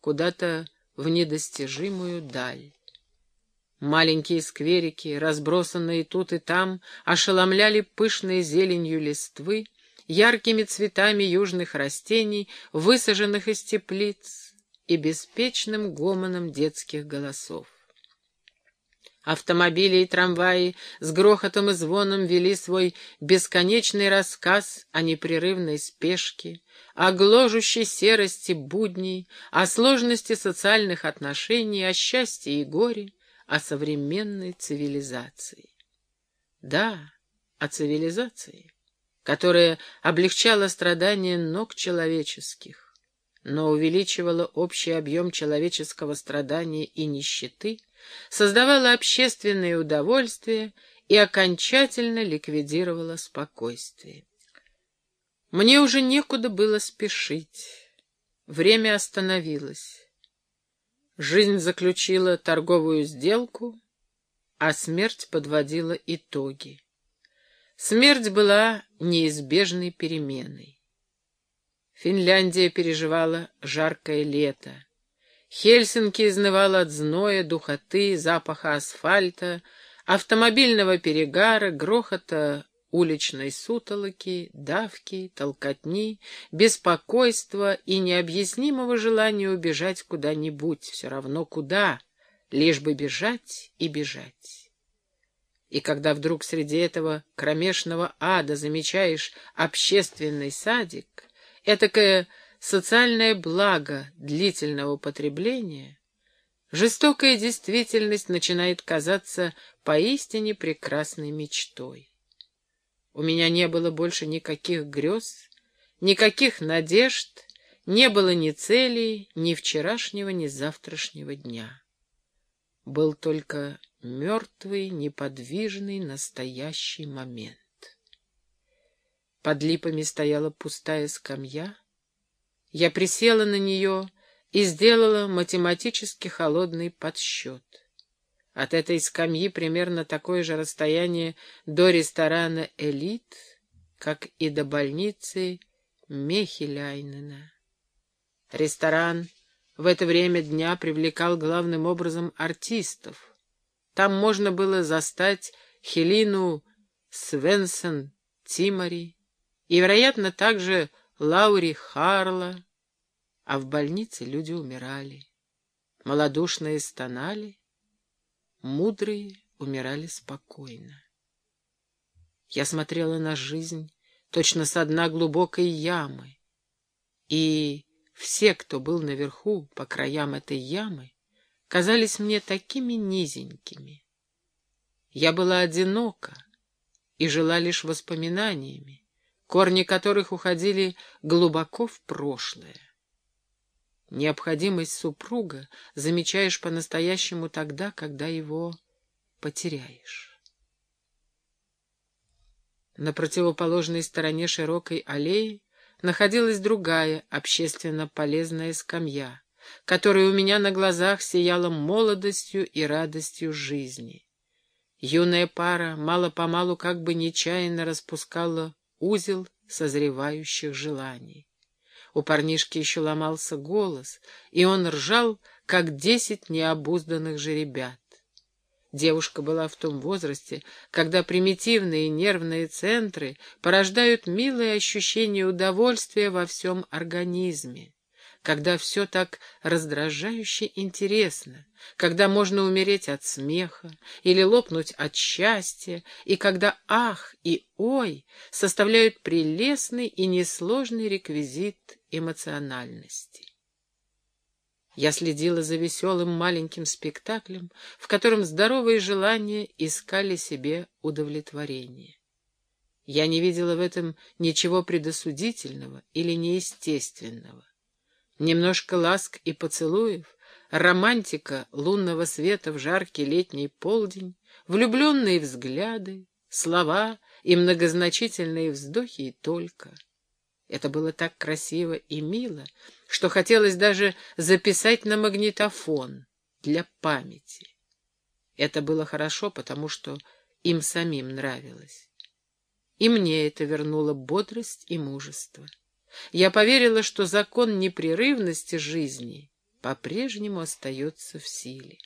куда-то в недостижимую даль. Маленькие скверики, разбросанные тут и там, ошеломляли пышной зеленью листвы, яркими цветами южных растений, высаженных из теплиц, и беспечным гомоном детских голосов. Автомобили и трамваи с грохотом и звоном вели свой бесконечный рассказ о непрерывной спешке, о гложущей серости будней, о сложности социальных отношений, о счастье и горе, о современной цивилизации. Да, о цивилизации, которая облегчала страдания ног человеческих, но увеличивала общий объем человеческого страдания и нищеты, создавала общественное удовольствие и окончательно ликвидировала спокойствие. Мне уже некуда было спешить. Время остановилось. Жизнь заключила торговую сделку, а смерть подводила итоги. Смерть была неизбежной переменой. Финляндия переживала жаркое лето. Хельсинки изнывала от зноя, духоты, запаха асфальта, автомобильного перегара, грохота уличной сутолоки, давки, толкотни, беспокойства и необъяснимого желания убежать куда-нибудь, все равно куда, лишь бы бежать и бежать. И когда вдруг среди этого кромешного ада замечаешь общественный садик, этакое социальное благо длительного потребления, жестокая действительность начинает казаться поистине прекрасной мечтой. У меня не было больше никаких грез, никаких надежд, не было ни целей, ни вчерашнего, ни завтрашнего дня. Был только мертвый, неподвижный, настоящий момент. Под липами стояла пустая скамья, я присела на нее и сделала математически холодный подсчет. От этой скамьи примерно такое же расстояние до ресторана «Элит», как и до больницы Мехеляйнена. Ресторан в это время дня привлекал главным образом артистов. Там можно было застать Хелину Свенсон Тимори и, вероятно, также Лаури Харла, а в больнице люди умирали. Молодушные стонали, мудрые умирали спокойно. Я смотрела на жизнь точно с дна глубокой ямы, и все, кто был наверху, по краям этой ямы, казались мне такими низенькими. Я была одинока и жила лишь воспоминаниями корни которых уходили глубоко в прошлое. Необходимость супруга замечаешь по-настоящему тогда, когда его потеряешь. На противоположной стороне широкой аллеи находилась другая общественно полезная скамья, которая у меня на глазах сияла молодостью и радостью жизни. Юная пара мало-помалу как бы нечаянно распускала узел созревающих желаний. У парнишки еще ломался голос, и он ржал, как десять необузданных жеребят. Девушка была в том возрасте, когда примитивные нервные центры порождают милое ощущение удовольствия во всем организме когда все так раздражающе интересно, когда можно умереть от смеха или лопнуть от счастья, и когда «ах» и «ой» составляют прелестный и несложный реквизит эмоциональности. Я следила за веселым маленьким спектаклем, в котором здоровые желания искали себе удовлетворение. Я не видела в этом ничего предосудительного или неестественного. Немножко ласк и поцелуев, романтика лунного света в жаркий летний полдень, влюбленные взгляды, слова и многозначительные вздохи и только. Это было так красиво и мило, что хотелось даже записать на магнитофон для памяти. Это было хорошо, потому что им самим нравилось. И мне это вернуло бодрость и мужество. Я поверила, что закон непрерывности жизни по-прежнему остается в силе.